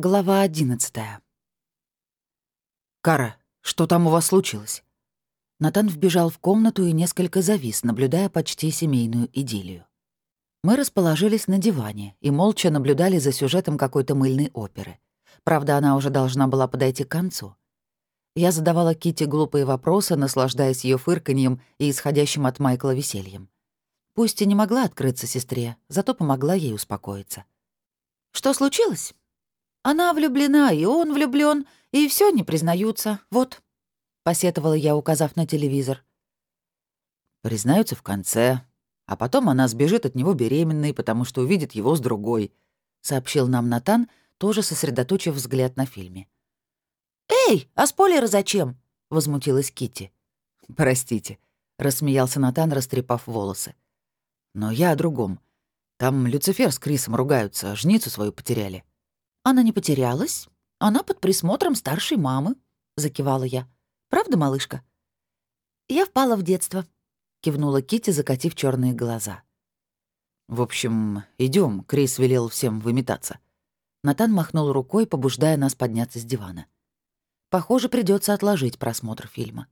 Глава одиннадцатая. «Кара, что там у вас случилось?» Натан вбежал в комнату и несколько завис, наблюдая почти семейную идиллию. Мы расположились на диване и молча наблюдали за сюжетом какой-то мыльной оперы. Правда, она уже должна была подойти к концу. Я задавала Кити глупые вопросы, наслаждаясь ее фырканьем и исходящим от Майкла весельем. Пусть и не могла открыться сестре, зато помогла ей успокоиться. «Что случилось?» Она влюблена, и он влюблен, и все не признаются. Вот», — посетовала я, указав на телевизор. Признаются в конце, а потом она сбежит от него беременной, потому что увидит его с другой, сообщил нам Натан, тоже сосредоточив взгляд на фильме. «Эй, а спойлеры зачем?» — возмутилась Кити. «Простите», — рассмеялся Натан, растрепав волосы. «Но я о другом. Там Люцифер с Крисом ругаются, жницу свою потеряли». «Она не потерялась. Она под присмотром старшей мамы», — закивала я. «Правда, малышка?» «Я впала в детство», — кивнула Кити, закатив черные глаза. «В общем, идем. Крис велел всем выметаться». Натан махнул рукой, побуждая нас подняться с дивана. «Похоже, придется отложить просмотр фильма.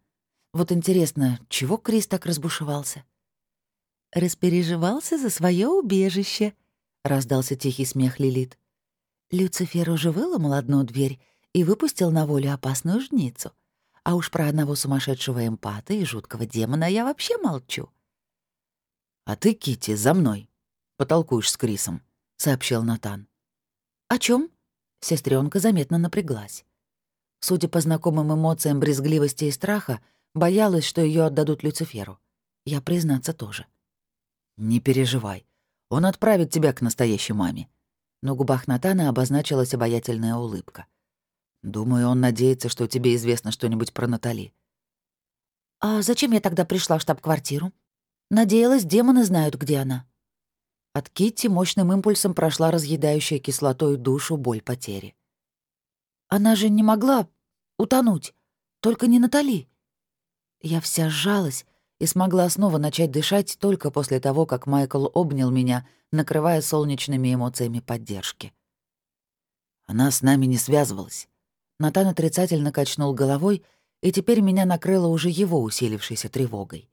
Вот интересно, чего Крис так разбушевался?» «Распереживался за свое убежище», — раздался тихий смех Лилит. Люцифер уже выломал одну дверь и выпустил на волю опасную жницу. А уж про одного сумасшедшего эмпата и жуткого демона я вообще молчу. «А ты, Кити, за мной. Потолкуешь с Крисом», — сообщил Натан. «О чем? Сестренка заметно напряглась. Судя по знакомым эмоциям брезгливости и страха, боялась, что ее отдадут Люциферу. Я, признаться, тоже. «Не переживай. Он отправит тебя к настоящей маме. На губах Натана обозначилась обаятельная улыбка. «Думаю, он надеется, что тебе известно что-нибудь про Натали». «А зачем я тогда пришла в штаб-квартиру? Надеялась, демоны знают, где она». От Китти мощным импульсом прошла разъедающая кислотой душу боль потери. «Она же не могла утонуть, только не Натали». Я вся сжалась и смогла снова начать дышать только после того, как Майкл обнял меня накрывая солнечными эмоциями поддержки. Она с нами не связывалась. Натан отрицательно качнул головой, и теперь меня накрыло уже его усилившейся тревогой.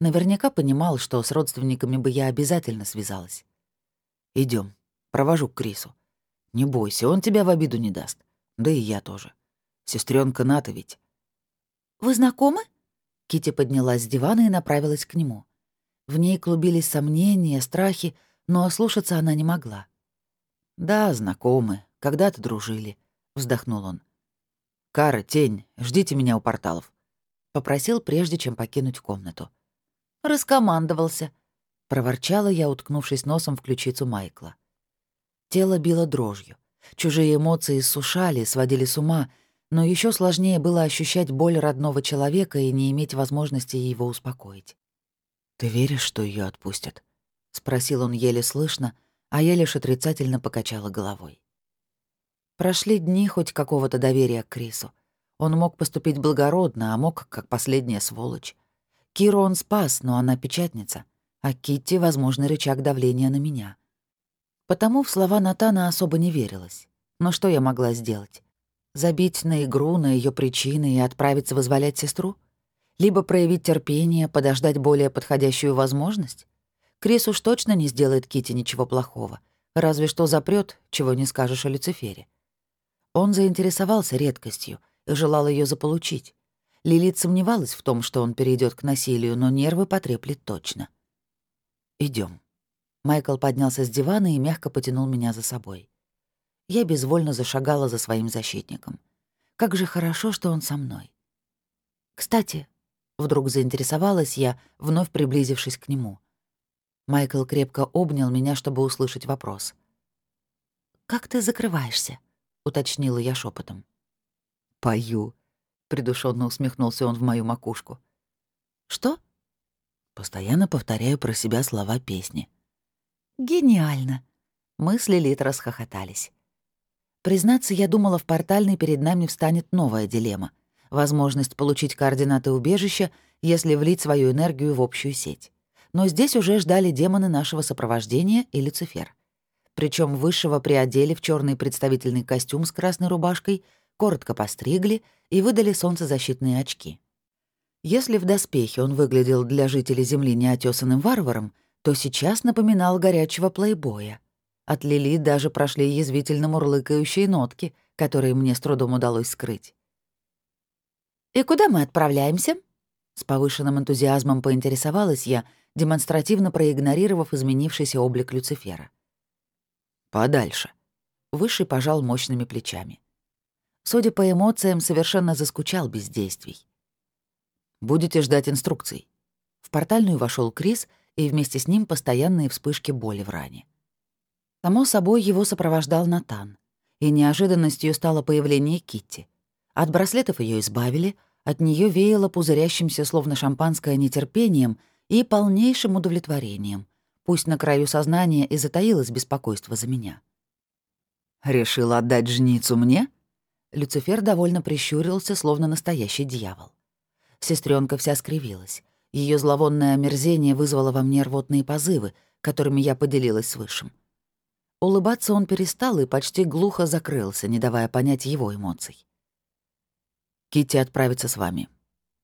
Наверняка понимал, что с родственниками бы я обязательно связалась. Идем, провожу к Крису. Не бойся, он тебя в обиду не даст. Да и я тоже. Сестренка Ната ведь. «Вы знакомы?» Кити поднялась с дивана и направилась к нему. В ней клубились сомнения, страхи, но ослушаться она не могла. «Да, знакомы, когда-то дружили», — вздохнул он. «Кара, тень, ждите меня у порталов», — попросил, прежде чем покинуть комнату. «Раскомандовался», — проворчала я, уткнувшись носом в ключицу Майкла. Тело било дрожью. Чужие эмоции сушали, сводили с ума, но еще сложнее было ощущать боль родного человека и не иметь возможности его успокоить. «Ты веришь, что ее отпустят?» — спросил он еле слышно, а я лишь отрицательно покачала головой. Прошли дни хоть какого-то доверия к Крису. Он мог поступить благородно, а мог как последняя сволочь. Киру он спас, но она печатница, а Китти — возможный рычаг давления на меня. Потому в слова Натана особо не верилось. Но что я могла сделать? Забить на игру, на ее причины и отправиться вызволять сестру? Либо проявить терпение, подождать более подходящую возможность? Крис уж точно не сделает Кити ничего плохого, разве что запрет, чего не скажешь о Люцифере. Он заинтересовался редкостью и желал ее заполучить. Лилит сомневалась в том, что он перейдет к насилию, но нервы потреплет точно. Идем. Майкл поднялся с дивана и мягко потянул меня за собой. Я безвольно зашагала за своим защитником. Как же хорошо, что он со мной. Кстати, вдруг заинтересовалась я, вновь приблизившись к нему — Майкл крепко обнял меня, чтобы услышать вопрос. «Как ты закрываешься?» — уточнила я шепотом. «Пою», — придушенно усмехнулся он в мою макушку. «Что?» Постоянно повторяю про себя слова песни. «Гениально!» Мы с Лилит расхохотались. Признаться, я думала, в портальной перед нами встанет новая дилемма. Возможность получить координаты убежища, если влить свою энергию в общую сеть но здесь уже ждали демоны нашего сопровождения и Люцифер. Причем высшего приодели в черный представительный костюм с красной рубашкой, коротко постригли и выдали солнцезащитные очки. Если в доспехе он выглядел для жителей Земли неотесанным варваром, то сейчас напоминал горячего плейбоя. От Лили даже прошли язвительно мурлыкающие нотки, которые мне с трудом удалось скрыть. «И куда мы отправляемся?» С повышенным энтузиазмом поинтересовалась я, демонстративно проигнорировав изменившийся облик Люцифера. «Подальше». Высший пожал мощными плечами. Судя по эмоциям, совершенно заскучал без действий. «Будете ждать инструкций». В портальную вошел Крис, и вместе с ним постоянные вспышки боли в ране. Само собой, его сопровождал Натан. И неожиданностью стало появление Китти. От браслетов ее избавили, от нее веяло пузырящимся, словно шампанское, нетерпением и полнейшим удовлетворением. Пусть на краю сознания и затаилось беспокойство за меня. «Решил отдать жницу мне?» Люцифер довольно прищурился, словно настоящий дьявол. Сестренка вся скривилась. Ее зловонное омерзение вызвало во мне рвотные позывы, которыми я поделилась с Высшим. Улыбаться он перестал и почти глухо закрылся, не давая понять его эмоций. Кити отправится с вами.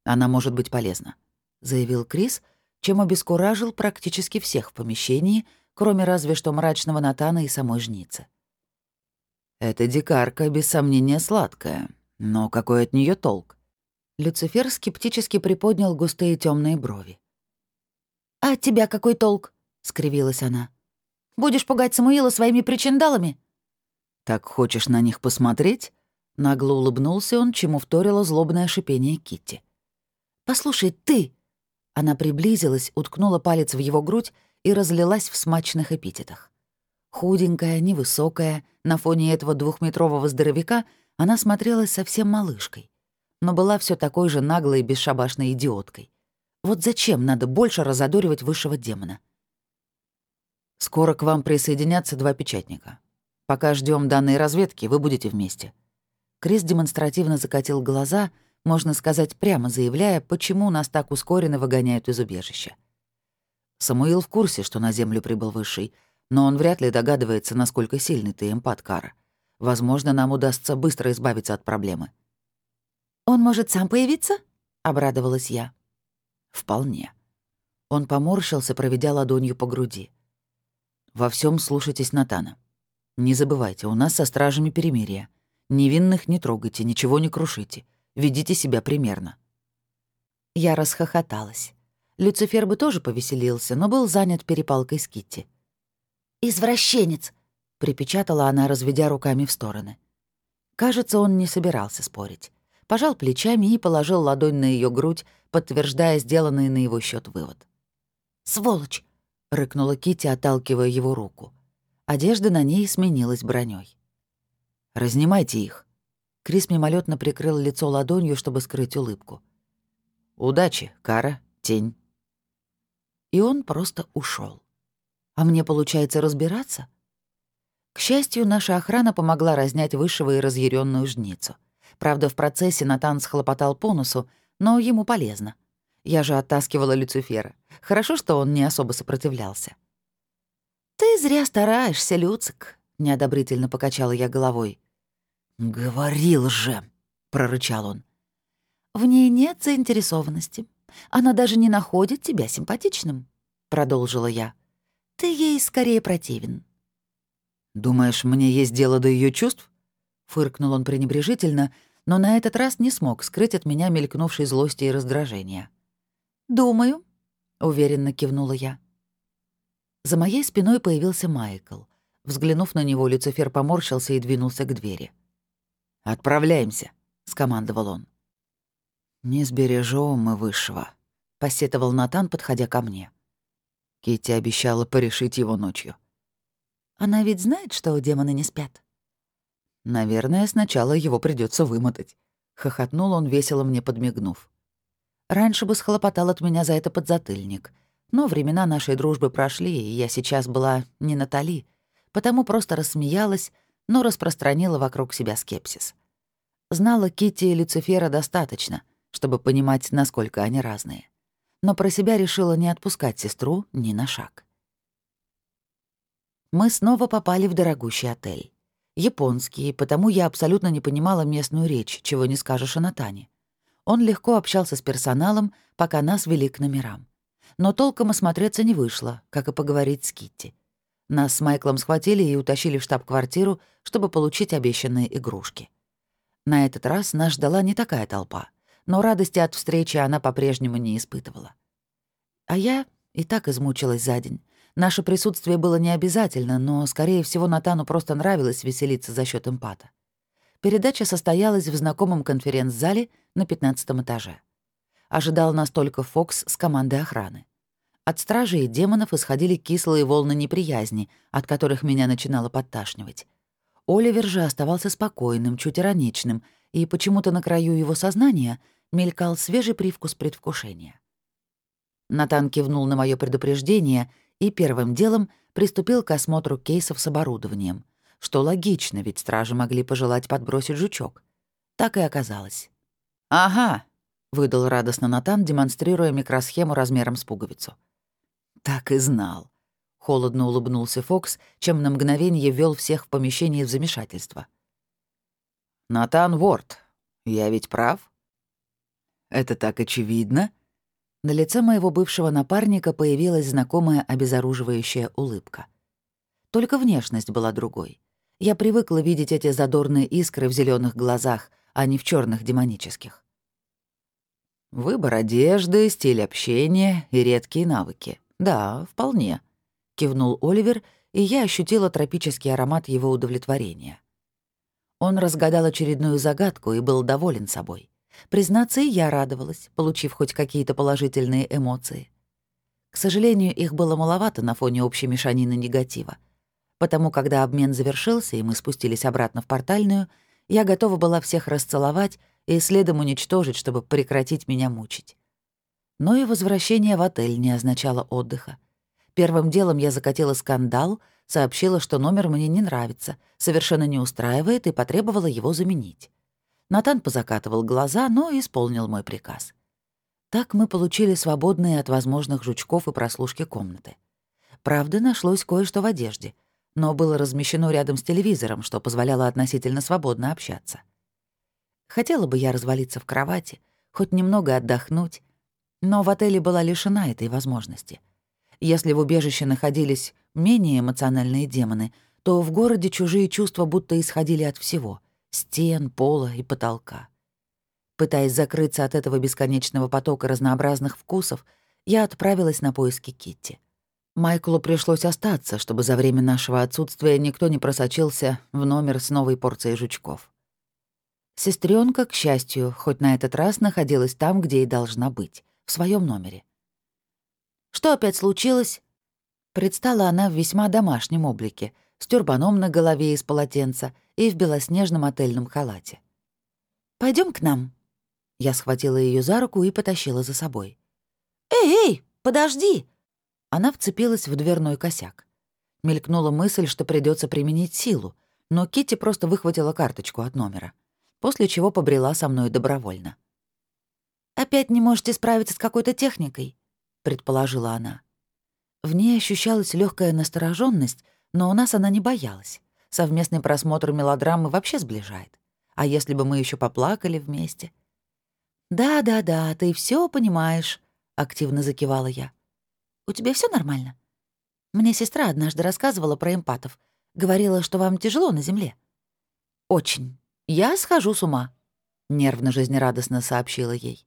Она может быть полезна», — заявил Крис, чем обескуражил практически всех в помещении, кроме разве что мрачного Натана и самой жницы. «Эта дикарка, без сомнения, сладкая, но какой от нее толк?» Люцифер скептически приподнял густые темные брови. «А от тебя какой толк?» — скривилась она. «Будешь пугать Самуила своими причиндалами?» «Так хочешь на них посмотреть?» Нагло улыбнулся он, чему вторило злобное шипение Китти. «Послушай, ты!» Она приблизилась, уткнула палец в его грудь и разлилась в смачных эпитетах. Худенькая, невысокая, на фоне этого двухметрового здоровяка она смотрелась совсем малышкой, но была все такой же наглой и бесшабашной идиоткой. Вот зачем надо больше разодоривать высшего демона? «Скоро к вам присоединятся два печатника. Пока ждем данной разведки, вы будете вместе», Крис демонстративно закатил глаза, можно сказать, прямо заявляя, почему нас так ускоренно выгоняют из убежища. Самуил в курсе, что на Землю прибыл Высший, но он вряд ли догадывается, насколько сильный ты эмпат, Кара. Возможно, нам удастся быстро избавиться от проблемы. «Он может сам появиться?» — обрадовалась я. «Вполне». Он поморщился, проведя ладонью по груди. «Во всем слушайтесь Натана. Не забывайте, у нас со стражами перемирие. Невинных не трогайте, ничего не крушите. Ведите себя примерно». Я расхохоталась. Люцифер бы тоже повеселился, но был занят перепалкой с Китти. «Извращенец!» — припечатала она, разведя руками в стороны. Кажется, он не собирался спорить. Пожал плечами и положил ладонь на ее грудь, подтверждая сделанный на его счет вывод. «Сволочь!» — рыкнула Китти, отталкивая его руку. Одежда на ней сменилась броней. Разнимайте их». Крис мимолетно прикрыл лицо ладонью, чтобы скрыть улыбку. «Удачи, Кара, тень». И он просто ушел. А мне получается разбираться? К счастью, наша охрана помогла разнять высшего и разъяренную жницу. Правда, в процессе Натан схлопотал по носу, но ему полезно. Я же оттаскивала Люцифера. Хорошо, что он не особо сопротивлялся. «Ты зря стараешься, Люцик», — неодобрительно покачала я головой. «Говорил же!» — прорычал он. «В ней нет заинтересованности. Она даже не находит тебя симпатичным», — продолжила я. «Ты ей скорее противен». «Думаешь, мне есть дело до ее чувств?» Фыркнул он пренебрежительно, но на этот раз не смог скрыть от меня мелькнувшей злости и раздражения. «Думаю», — уверенно кивнула я. За моей спиной появился Майкл. Взглянув на него, Люцифер поморщился и двинулся к двери. «Отправляемся», — скомандовал он. «Не сбережем мы высшего», — посетовал Натан, подходя ко мне. Кити обещала порешить его ночью. «Она ведь знает, что демоны не спят?» «Наверное, сначала его придется вымотать», — хохотнул он, весело мне подмигнув. Раньше бы схлопотал от меня за это подзатыльник, но времена нашей дружбы прошли, и я сейчас была не Натали, потому просто рассмеялась, но распространила вокруг себя скепсис. Знала Кити и Люцифера достаточно, чтобы понимать, насколько они разные. Но про себя решила не отпускать сестру ни на шаг. Мы снова попали в дорогущий отель. Японский, потому я абсолютно не понимала местную речь, чего не скажешь о Натане. Он легко общался с персоналом, пока нас вели к номерам. Но толком осмотреться не вышло, как и поговорить с Китти. Нас с Майклом схватили и утащили в штаб-квартиру, чтобы получить обещанные игрушки. На этот раз нас ждала не такая толпа, но радости от встречи она по-прежнему не испытывала. А я и так измучилась за день. Наше присутствие было не обязательно, но, скорее всего, Натану просто нравилось веселиться за счет эмпата. Передача состоялась в знакомом конференц-зале на 15 этаже. Ожидал нас только Фокс с командой охраны. От стражи и демонов исходили кислые волны неприязни, от которых меня начинало подташнивать. Оливер же оставался спокойным, чуть ироничным, и почему-то на краю его сознания мелькал свежий привкус предвкушения. Натан кивнул на мое предупреждение и первым делом приступил к осмотру кейсов с оборудованием, что логично, ведь стражи могли пожелать подбросить жучок. Так и оказалось. «Ага», — выдал радостно Натан, демонстрируя микросхему размером с пуговицу. «Так и знал». Холодно улыбнулся Фокс, чем на мгновение ввел всех в помещение в замешательство. «Натан Уорд, я ведь прав?» «Это так очевидно?» На лице моего бывшего напарника появилась знакомая обезоруживающая улыбка. Только внешность была другой. Я привыкла видеть эти задорные искры в зеленых глазах, а не в черных демонических. Выбор одежды, стиль общения и редкие навыки. «Да, вполне», — кивнул Оливер, и я ощутила тропический аромат его удовлетворения. Он разгадал очередную загадку и был доволен собой. Признаться, и я радовалась, получив хоть какие-то положительные эмоции. К сожалению, их было маловато на фоне общей мешанины негатива. Потому, когда обмен завершился, и мы спустились обратно в портальную, я готова была всех расцеловать и следом уничтожить, чтобы прекратить меня мучить. Но и возвращение в отель не означало отдыха. Первым делом я закатила скандал, сообщила, что номер мне не нравится, совершенно не устраивает и потребовала его заменить. Натан позакатывал глаза, но исполнил мой приказ. Так мы получили свободные от возможных жучков и прослушки комнаты. Правда, нашлось кое-что в одежде, но было размещено рядом с телевизором, что позволяло относительно свободно общаться. Хотела бы я развалиться в кровати, хоть немного отдохнуть, но в отеле была лишена этой возможности. Если в убежище находились менее эмоциональные демоны, то в городе чужие чувства будто исходили от всего — стен, пола и потолка. Пытаясь закрыться от этого бесконечного потока разнообразных вкусов, я отправилась на поиски Китти. Майклу пришлось остаться, чтобы за время нашего отсутствия никто не просочился в номер с новой порцией жучков. Сестренка, к счастью, хоть на этот раз находилась там, где и должна быть в своем номере. «Что опять случилось?» Предстала она в весьма домашнем облике, с тюрбаном на голове из полотенца и в белоснежном отельном халате. Пойдем к нам». Я схватила ее за руку и потащила за собой. «Эй, эй, подожди!» Она вцепилась в дверной косяк. Мелькнула мысль, что придется применить силу, но Кити просто выхватила карточку от номера, после чего побрела со мной добровольно. «Опять не можете справиться с какой-то техникой?» — предположила она. В ней ощущалась легкая настороженность, но у нас она не боялась. Совместный просмотр мелодрамы вообще сближает. А если бы мы еще поплакали вместе? «Да-да-да, ты все понимаешь», — активно закивала я. «У тебя все нормально?» Мне сестра однажды рассказывала про эмпатов. Говорила, что вам тяжело на земле. «Очень. Я схожу с ума», — нервно-жизнерадостно сообщила ей.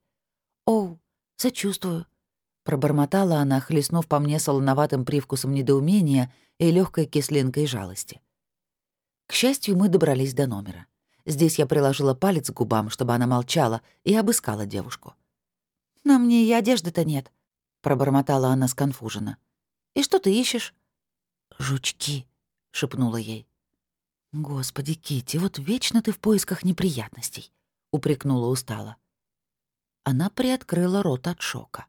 «Оу, сочувствую», — пробормотала она, хлестнув по мне солоноватым привкусом недоумения и легкой кислинкой жалости. К счастью, мы добрались до номера. Здесь я приложила палец к губам, чтобы она молчала, и обыскала девушку. «На мне и одежды-то нет», — пробормотала она сконфуженно. «И что ты ищешь?» «Жучки», — шепнула ей. «Господи, Кити, вот вечно ты в поисках неприятностей», — упрекнула устало. Она приоткрыла рот от шока.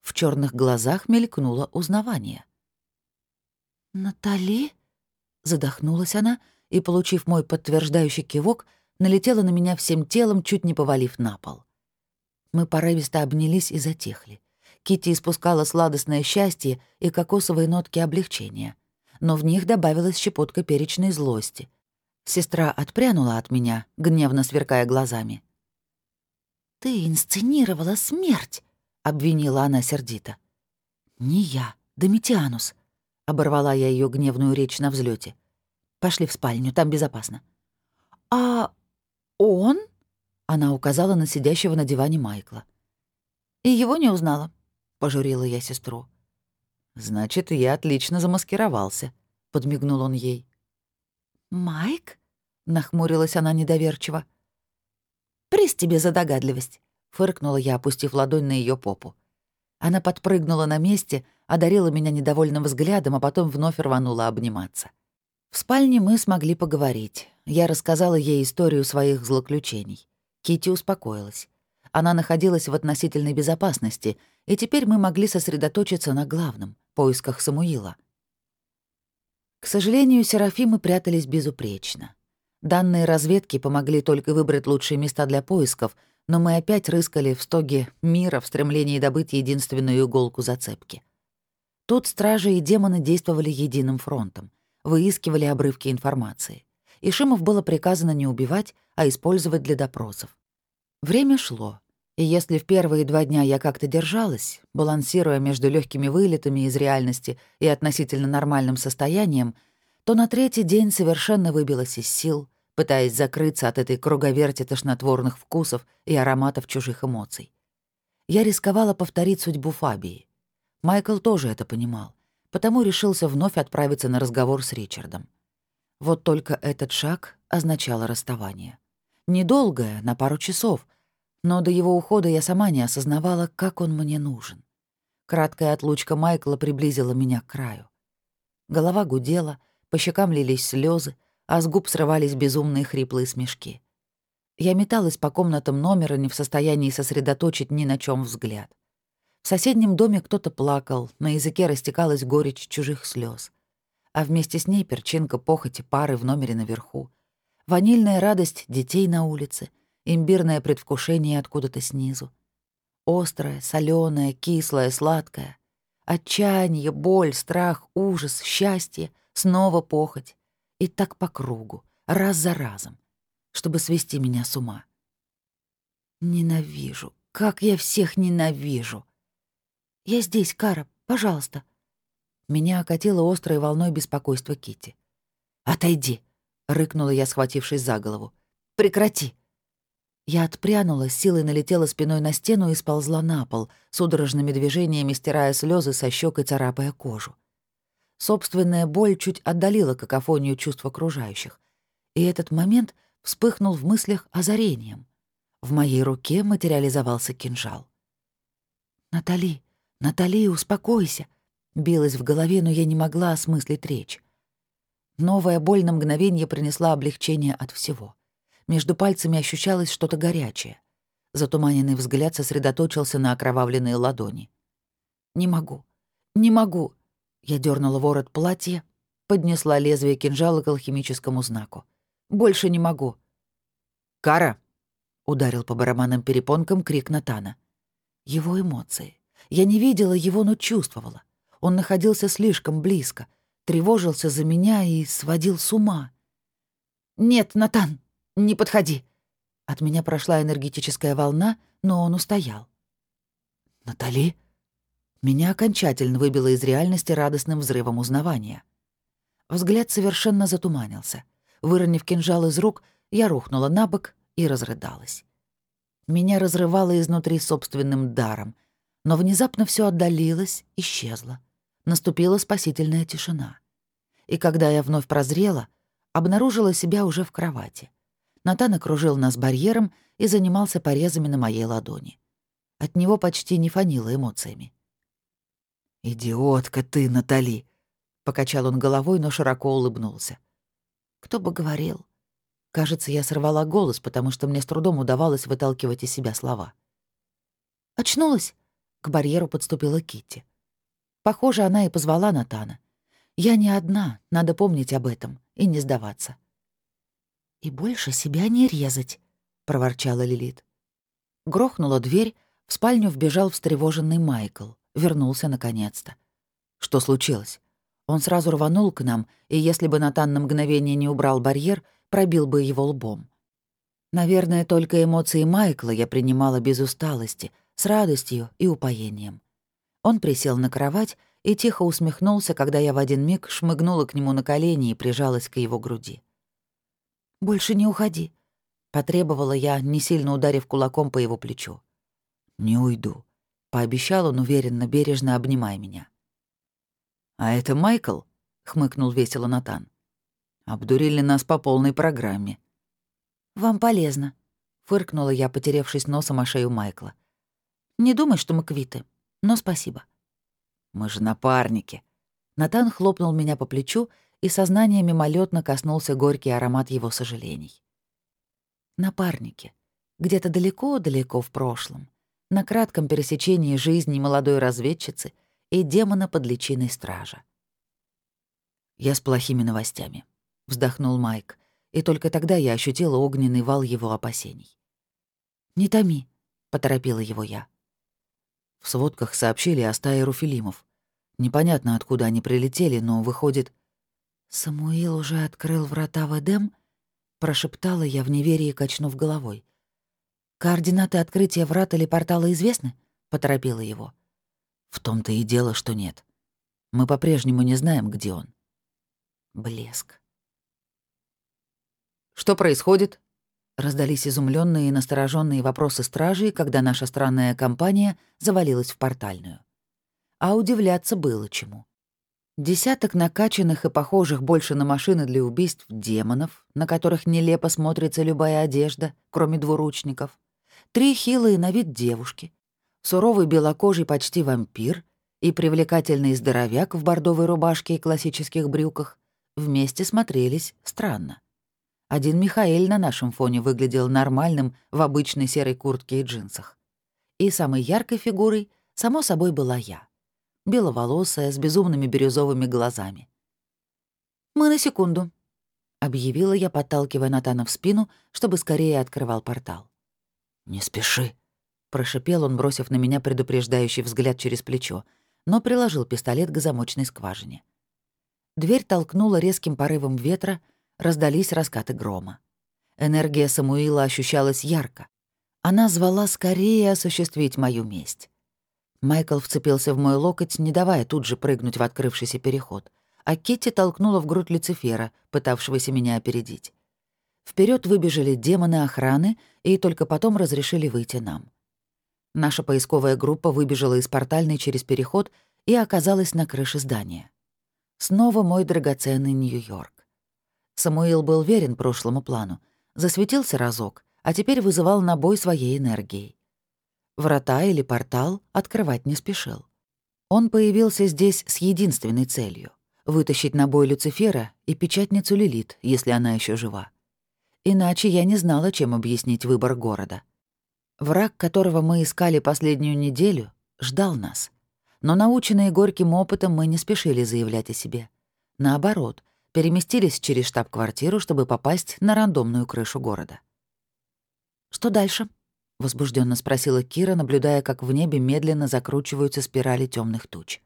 В черных глазах мелькнуло узнавание. «Натали?» — задохнулась она и, получив мой подтверждающий кивок, налетела на меня всем телом, чуть не повалив на пол. Мы порывисто обнялись и затихли. Кити испускала сладостное счастье и кокосовые нотки облегчения. но в них добавилась щепотка перечной злости. Сестра отпрянула от меня, гневно сверкая глазами. «Ты инсценировала смерть!» — обвинила она сердито. «Не я, Домитианус», — оборвала я ее гневную речь на взлете. «Пошли в спальню, там безопасно». «А он?» — она указала на сидящего на диване Майкла. «И его не узнала», — пожурила я сестру. «Значит, я отлично замаскировался», — подмигнул он ей. «Майк?» — нахмурилась она недоверчиво. «Приз тебе за догадливость», — фыркнула я, опустив ладонь на ее попу. Она подпрыгнула на месте, одарила меня недовольным взглядом, а потом вновь рванула обниматься. В спальне мы смогли поговорить. Я рассказала ей историю своих злоключений. Кити успокоилась. Она находилась в относительной безопасности, и теперь мы могли сосредоточиться на главном — поисках Самуила. К сожалению, Серафимы прятались безупречно. Данные разведки помогли только выбрать лучшие места для поисков, но мы опять рыскали в стоге мира в стремлении добыть единственную иголку зацепки. Тут стражи и демоны действовали единым фронтом, выискивали обрывки информации. И Шимов было приказано не убивать, а использовать для допросов. Время шло. И если в первые два дня я как-то держалась, балансируя между легкими вылетами из реальности и относительно нормальным состоянием, то на третий день совершенно выбилась из сил, пытаясь закрыться от этой круговерти тошнотворных вкусов и ароматов чужих эмоций. Я рисковала повторить судьбу Фабии. Майкл тоже это понимал, потому решился вновь отправиться на разговор с Ричардом. Вот только этот шаг означал расставание. Недолгое, на пару часов — но до его ухода я сама не осознавала, как он мне нужен. Краткая отлучка Майкла приблизила меня к краю. Голова гудела, по щекам лились слезы, а с губ срывались безумные хриплые смешки. Я металась по комнатам номера, не в состоянии сосредоточить ни на чем взгляд. В соседнем доме кто-то плакал, на языке растекалась горечь чужих слез, А вместе с ней перчинка похоти пары в номере наверху. Ванильная радость детей на улице — имбирное предвкушение откуда-то снизу. Острое, соленое, кислое, сладкое. Отчаяние, боль, страх, ужас, счастье, снова похоть. И так по кругу, раз за разом, чтобы свести меня с ума. Ненавижу, как я всех ненавижу. Я здесь, Кара, пожалуйста. Меня окатило острой волной беспокойства Кити. «Отойди!» — рыкнула я, схватившись за голову. «Прекрати!» Я отпрянула, силой налетела спиной на стену и сползла на пол, судорожными движениями стирая слезы со щек и царапая кожу. Собственная боль чуть отдалила какофонию чувств окружающих. И этот момент вспыхнул в мыслях озарением. В моей руке материализовался кинжал. «Натали, Натали, успокойся!» Билась в голове, но я не могла осмыслить речь. Новая боль на мгновение принесла облегчение от всего — между пальцами ощущалось что-то горячее. Затуманенный взгляд сосредоточился на окровавленной ладони. «Не могу. Не могу!» Я дернула ворот платья, поднесла лезвие кинжала к алхимическому знаку. «Больше не могу!» «Кара!» — ударил по барабанным перепонкам крик Натана. Его эмоции. Я не видела его, но чувствовала. Он находился слишком близко, тревожился за меня и сводил с ума. «Нет, Натан!» «Не подходи!» От меня прошла энергетическая волна, но он устоял. «Натали?» Меня окончательно выбило из реальности радостным взрывом узнавания. Взгляд совершенно затуманился. Выронив кинжал из рук, я рухнула на бок и разрыдалась. Меня разрывало изнутри собственным даром, но внезапно все отдалилось, исчезло. Наступила спасительная тишина. И когда я вновь прозрела, обнаружила себя уже в кровати. Натан окружил нас барьером и занимался порезами на моей ладони. От него почти не фанило эмоциями. «Идиотка ты, Натали!» — покачал он головой, но широко улыбнулся. «Кто бы говорил?» Кажется, я сорвала голос, потому что мне с трудом удавалось выталкивать из себя слова. «Очнулась?» — к барьеру подступила Китти. Похоже, она и позвала Натана. «Я не одна, надо помнить об этом и не сдаваться». «И больше себя не резать», — проворчала Лилит. Грохнула дверь, в спальню вбежал встревоженный Майкл. Вернулся наконец-то. Что случилось? Он сразу рванул к нам, и если бы Натан на мгновение не убрал барьер, пробил бы его лбом. Наверное, только эмоции Майкла я принимала без усталости, с радостью и упоением. Он присел на кровать и тихо усмехнулся, когда я в один миг шмыгнула к нему на колени и прижалась к его груди. «Больше не уходи», — потребовала я, не сильно ударив кулаком по его плечу. «Не уйду», — пообещал он уверенно, бережно обнимая меня. «А это Майкл?» — хмыкнул весело Натан. «Обдурили нас по полной программе». «Вам полезно», — фыркнула я, потеревшись носом о шею Майкла. «Не думай, что мы квиты, но спасибо». «Мы же напарники». Натан хлопнул меня по плечу, и сознание мимолетно коснулся горький аромат его сожалений. Напарники. Где-то далеко-далеко в прошлом. На кратком пересечении жизни молодой разведчицы — и демона под личиной стража. «Я с плохими новостями», — вздохнул Майк, и только тогда я ощутила огненный вал его опасений. «Не томи», — поторопила его я. В сводках сообщили о стае руфилимов. Непонятно, откуда они прилетели, но выходит... «Самуил уже открыл врата в Эдем?» — прошептала я в неверии, качнув головой. «Координаты открытия врат или портала известны?» — поторопила его. В том-то и дело, что нет. Мы по-прежнему не знаем, где он. Блеск. «Что происходит?» Раздались изумленные и настороженные вопросы стражей, когда наша странная компания завалилась в портальную. А удивляться было чему. Десяток накачанных и похожих больше на машины для убийств демонов, на которых нелепо смотрится любая одежда, кроме двуручников. Три хилые на вид девушки, суровый белокожий почти вампир и привлекательный здоровяк в бордовой рубашке и классических брюках вместе смотрелись странно. Один Михаэль на нашем фоне выглядел нормальным в обычной серой куртке и джинсах. И самой яркой фигурой, само собой, была я. Беловолосая, с безумными бирюзовыми глазами. «Мы на секунду», — объявила я, подталкивая Натана в спину, чтобы скорее открывал портал. «Не спеши», Прошипел он, бросив на меня предупреждающий взгляд через плечо, но приложил пистолет к замочной скважине. Дверь толкнула резким порывом ветра, раздались раскаты грома. Энергия Самуила ощущалась ярко. Она звала скорее осуществить мою месть. Майкл вцепился в мой локоть, не давая тут же прыгнуть в открывшийся переход, а Китти толкнула в грудь Люцифера, пытавшегося меня опередить. Вперед выбежали демоны охраны и только потом разрешили выйти нам. Наша поисковая группа выбежала из портальной через переход и оказалась на крыше здания. Снова мой драгоценный Нью-Йорк. Самуил был верен прошлому плану, засветился разок, а теперь вызывал на бой своей энергией. Врата или портал открывать не спешил. Он появился здесь с единственной целью — вытащить на бой Люцифера и печатницу Лилит, если она еще жива. Иначе я не знала, чем объяснить выбор города — Враг, которого мы искали последнюю неделю, ждал нас. Но наученные горьким опытом мы не спешили заявлять о себе. Наоборот, переместились через штаб-квартиру, чтобы попасть на рандомную крышу города. «Что дальше?» — возбужденно спросила Кира, наблюдая, как в небе медленно закручиваются спирали темных туч.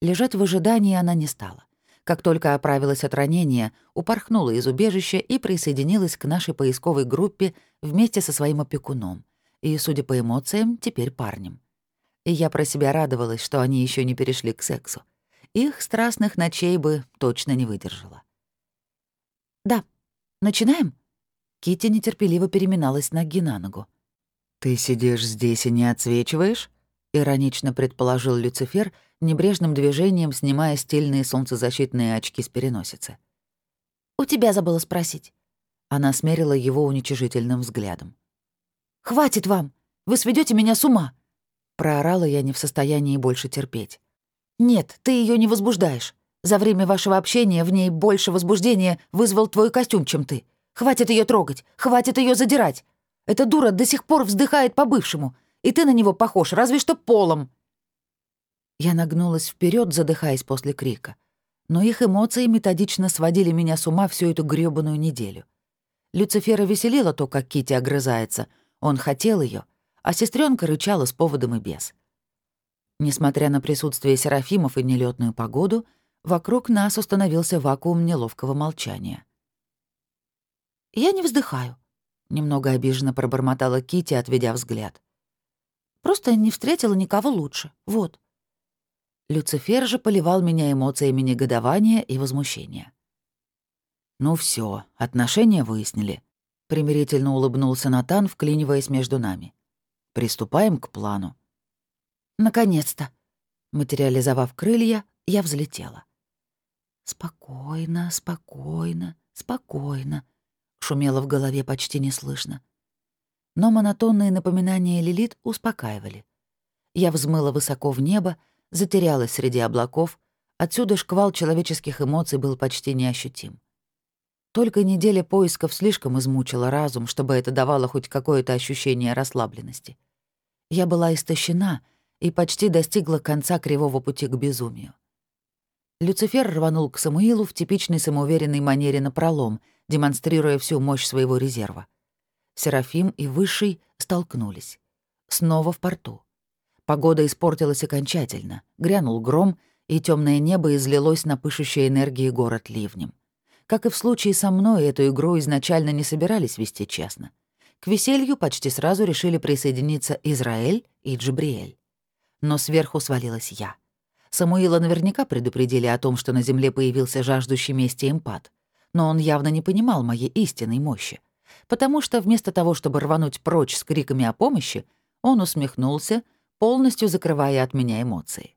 Лежать в ожидании она не стала. Как только оправилась от ранения, упорхнула из убежища и присоединилась к нашей поисковой группе вместе со своим опекуном. И, судя по эмоциям, теперь парнем. И я про себя радовалась, что они еще не перешли к сексу. Их страстных ночей бы точно не выдержала. «Да, начинаем?» Кити нетерпеливо переминалась ноги на ногу. «Ты сидишь здесь и не отсвечиваешь?» — иронично предположил Люцифер, небрежным движением снимая стильные солнцезащитные очки с переносицы. «У тебя забыла спросить». Она смерила его уничижительным взглядом. «Хватит вам! Вы сведете меня с ума!» Проорала я не в состоянии больше терпеть. «Нет, ты ее не возбуждаешь. За время вашего общения в ней больше возбуждения вызвал твой костюм, чем ты. Хватит ее трогать, хватит ее задирать. Эта дура до сих пор вздыхает по-бывшему и ты на него похож, разве что полом». Я нагнулась вперед, задыхаясь после крика. Но их эмоции методично сводили меня с ума всю эту грёбаную неделю. Люцифера веселила то, как Кити огрызается. Он хотел ее, а сестренка рычала с поводом и без. Несмотря на присутствие Серафимов и нелетную погоду, Вокруг нас установился вакуум неловкого молчания. «Я не вздыхаю», — немного обиженно пробормотала Кити, отведя взгляд. «Просто не встретила никого лучше. Вот». Люцифер же поливал меня эмоциями негодования и возмущения. «Ну все, отношения выяснили», — примирительно улыбнулся Натан, вклиниваясь между нами. «Приступаем к плану». «Наконец-то!» Материализовав крылья, я взлетела. «Спокойно, спокойно, спокойно», — шумело в голове почти неслышно. Но монотонные напоминания Лилит успокаивали. Я взмыла высоко в небо, затерялась среди облаков, отсюда шквал человеческих эмоций был почти неощутим. Только неделя поисков слишком измучила разум, чтобы это давало хоть какое-то ощущение расслабленности. Я была истощена и почти достигла конца кривого пути к безумию. Люцифер рванул к Самуилу в типичной самоуверенной манере напролом, демонстрируя всю мощь своего резерва. Серафим и Высший столкнулись. Снова в порту. Погода испортилась окончательно, грянул гром, и темное небо излилось на пышущей энергии город ливнем. Как и в случае со мной, эту игру изначально не собирались вести честно. К веселью почти сразу решили присоединиться Израиль и Джабриэль. Но сверху свалилась я. Самуила наверняка предупредили о том, что на Земле появился жаждущий мести эмпат. Но он явно не понимал моей истинной мощи. Потому что вместо того, чтобы рвануть прочь с криками о помощи, он усмехнулся — полностью закрывая от меня эмоции.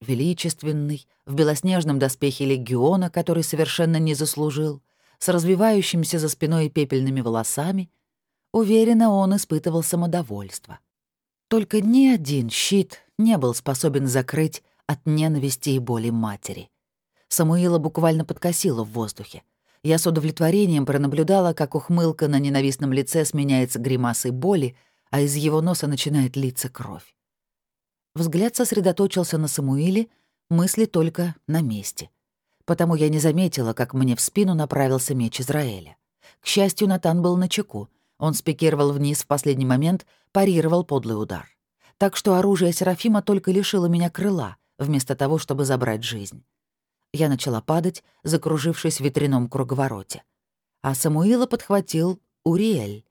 Величественный, в белоснежном доспехе легиона, который совершенно не заслужил, с развивающимися за спиной пепельными волосами, уверенно он испытывал самодовольство. Только ни один щит не был способен закрыть от ненависти и боли матери. Самуила буквально подкосила в воздухе. Я с удовлетворением пронаблюдала, как ухмылка на ненавистном лице сменяется гримасой боли, а из его носа начинает литься кровь. Взгляд сосредоточился на Самуиле, мысли только на месте. Потому я не заметила, как мне в спину направился меч Израиля. К счастью, Натан был на чеку. Он спикировал вниз в последний момент, парировал подлый удар. Так что оружие Серафима только лишило меня крыла, вместо того, чтобы забрать жизнь. Я начала падать, закружившись в ветряном круговороте. А Самуила подхватил Уриэль.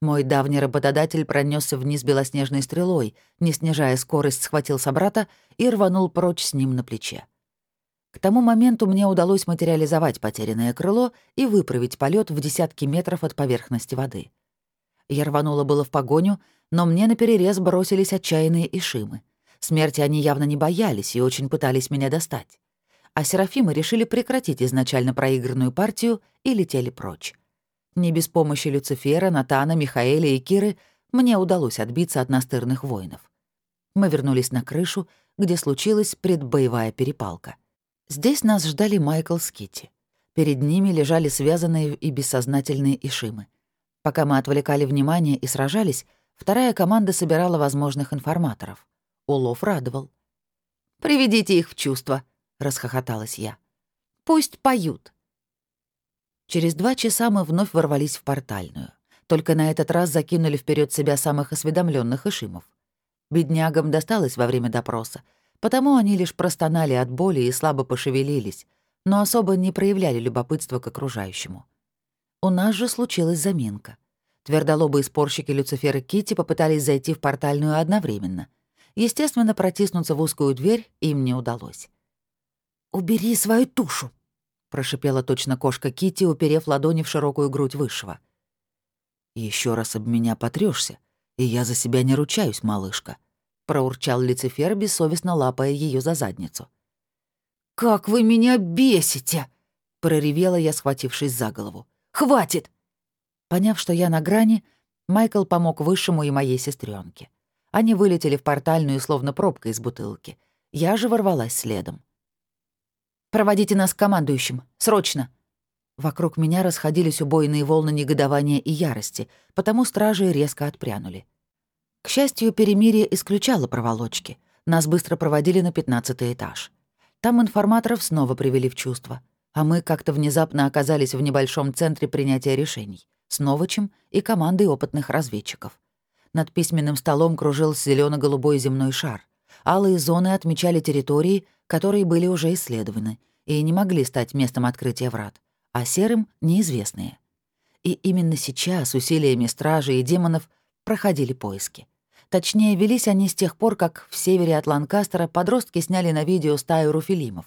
Мой давний работодатель пронесся вниз белоснежной стрелой, не снижая скорость, схватил собрата и рванул прочь с ним на плече. К тому моменту мне удалось материализовать потерянное крыло и выправить полет в десятки метров от поверхности воды. Я рванула было в погоню, но мне наперерез бросились отчаянные ишимы. Смерти они явно не боялись и очень пытались меня достать. А Серафимы решили прекратить изначально проигранную партию и летели прочь. Не без помощи Люцифера, Натана, Михаэля и Киры мне удалось отбиться от настырных воинов. Мы вернулись на крышу, где случилась предбоевая перепалка. Здесь нас ждали Майкл с Китти. Перед ними лежали связанные и бессознательные ишимы. Пока мы отвлекали внимание и сражались, вторая команда собирала возможных информаторов. Улов радовал. «Приведите их в чувство», — расхохоталась я. «Пусть поют». Через два часа мы вновь ворвались в портальную. Только на этот раз закинули вперед себя самых осведомленных ишимов. Беднягам досталось во время допроса, потому они лишь простонали от боли и слабо пошевелились, но особо не проявляли любопытства к окружающему. У нас же случилась заминка. Твердолобые спорщики Люцифера Кити попытались зайти в портальную одновременно. Естественно, протиснуться в узкую дверь им не удалось. «Убери свою тушу!» прошипела точно кошка Кити, уперев ладони в широкую грудь высшего. Еще раз об меня потрешься, и я за себя не ручаюсь, малышка», — проурчал Люцифер, бессовестно лапая ее за задницу. «Как вы меня бесите!» — проревела я, схватившись за голову. «Хватит!» Поняв, что я на грани, Майкл помог Высшему и моей сестренке. Они вылетели в портальную, словно пробка из бутылки. Я же ворвалась следом. Проводите нас к командующим. Срочно!» Вокруг меня расходились убойные волны негодования и ярости, потому стражи резко отпрянули. К счастью, перемирие исключало проволочки. Нас быстро проводили на пятнадцатый этаж. Там информаторов снова привели в чувство, а мы как-то внезапно оказались в небольшом центре принятия решений с Новачем и командой опытных разведчиков. Над письменным столом кружил зелено голубой земной шар. Алые зоны отмечали территории, которые были уже исследованы и не могли стать местом открытия врат, а серым — неизвестные. И именно сейчас усилиями стражи и демонов проходили поиски. Точнее, велись они с тех пор, как в севере от Ланкастера подростки сняли на видео стаю руфилимов.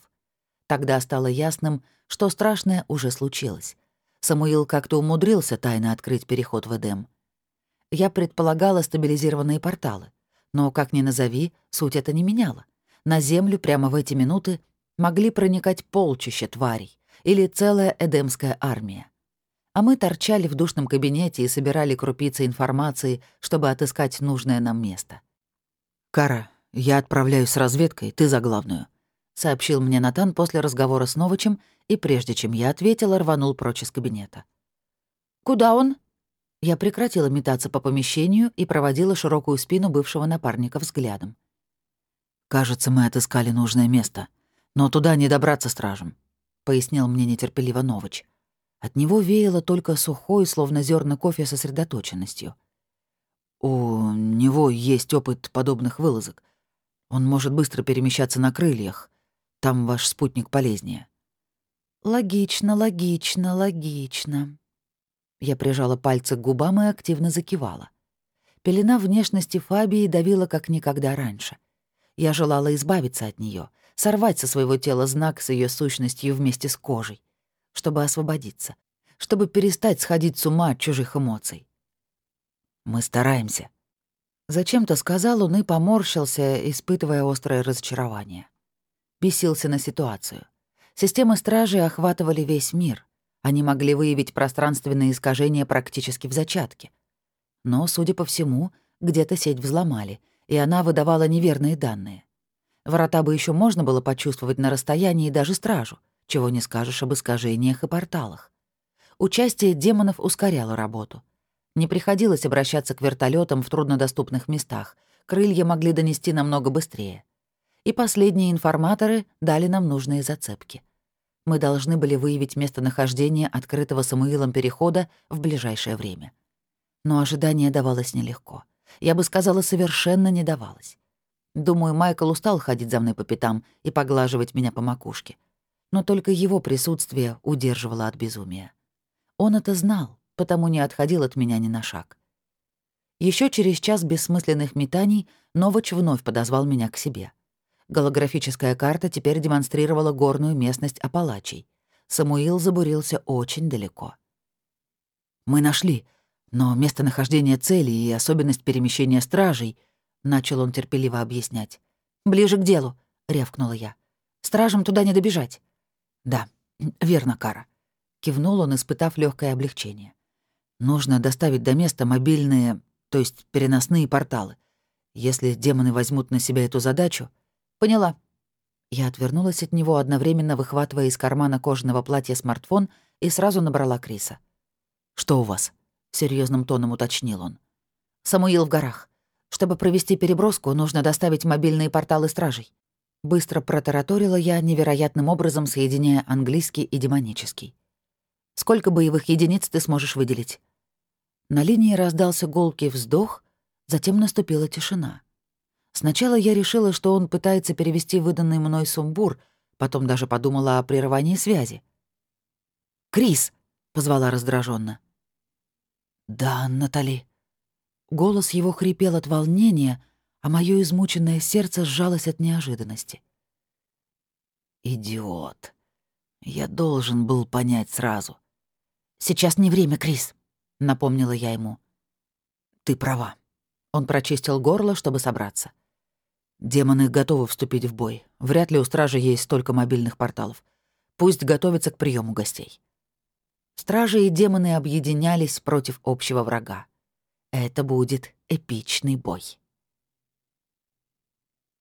Тогда стало ясным, что страшное уже случилось. Самуил как-то умудрился тайно открыть переход в Эдем. Я предполагала стабилизированные порталы. Но, как ни назови, суть это не меняла. На Землю прямо в эти минуты могли проникать полчища тварей или целая эдемская армия. А мы торчали в душном кабинете и собирали крупицы информации, чтобы отыскать нужное нам место. «Кара, я отправляюсь с разведкой, ты за главную», — сообщил мне Натан после разговора с Новичем, и прежде чем я ответила, рванул прочь из кабинета. «Куда он?» Я прекратила метаться по помещению и проводила широкую спину бывшего напарника взглядом. «Кажется, мы отыскали нужное место, но туда не добраться стражем», — пояснил мне нетерпеливо Новыч. От него веяло только сухой, словно зерна кофе, сосредоточенностью. «У него есть опыт подобных вылазок. Он может быстро перемещаться на крыльях. Там ваш спутник полезнее». «Логично, логично, логично», я прижала пальцы к губам и активно закивала. Пелена внешности Фабии давила как никогда раньше. Я желала избавиться от нее, сорвать со своего тела знак с ее сущностью вместе с кожей, чтобы освободиться, чтобы перестать сходить с ума от чужих эмоций. «Мы стараемся», Зачем-то сказал он и поморщился, испытывая острое разочарование. Бесился на ситуацию. Системы стражи охватывали весь мир. Они могли выявить пространственные искажения практически в зачатке. Но, судя по всему, где-то сеть взломали, и она выдавала неверные данные. Врата бы еще можно было почувствовать на расстоянии даже стражу, чего не скажешь об искажениях и порталах. Участие демонов ускоряло работу. Не приходилось обращаться к вертолетам в труднодоступных местах, крылья могли донести намного быстрее. И последние информаторы дали нам нужные зацепки. Мы должны были выявить местонахождение открытого Самуилом перехода в ближайшее время. Но ожидание давалось нелегко. Я бы сказала, совершенно не давалось. Думаю, Майкл устал ходить за мной по пятам и поглаживать меня по макушке. Но только его присутствие удерживало от безумия. Он это знал, потому не отходил от меня ни на шаг. Еще через час бессмысленных метаний Новоч вновь подозвал меня к себе. Голографическая карта теперь демонстрировала горную местность Апалачей. Самуил забурился очень далеко. «Мы нашли, но местонахождение цели и особенность перемещения стражей», — начал он терпеливо объяснять. «Ближе к делу», — рявкнула я. «Стражам туда не добежать». «Да, верно, Кара», — кивнул он, испытав легкое облегчение. «Нужно доставить до места мобильные, то есть переносные порталы. Если демоны возьмут на себя эту задачу, «Поняла». Я отвернулась от него, одновременно выхватывая из кармана кожаного платья смартфон и сразу набрала Криса. «Что у вас?» — серьезным тоном уточнил он. «Самуил в горах. Чтобы провести переброску, нужно доставить мобильные порталы стражей». Быстро протараторила я, невероятным образом соединяя английский и демонический. «Сколько боевых единиц ты сможешь выделить?» На линии раздался гулкий вздох, затем наступила тишина. Сначала я решила, что он пытается перевести выданный мной сумбур, потом даже подумала о прерывании связи. «Крис!» — позвала раздраженно. «Да, Натали». Голос его хрипел от волнения, а мое измученное сердце сжалось от неожиданности. «Идиот. Я должен был понять сразу». «Сейчас не время, Крис», — напомнила я ему. «Ты права». Он прочистил горло, чтобы собраться. Демоны готовы вступить в бой. Вряд ли у стражи есть столько мобильных порталов. Пусть готовятся к приему гостей. Стражи и демоны объединялись против общего врага. Это будет эпичный бой.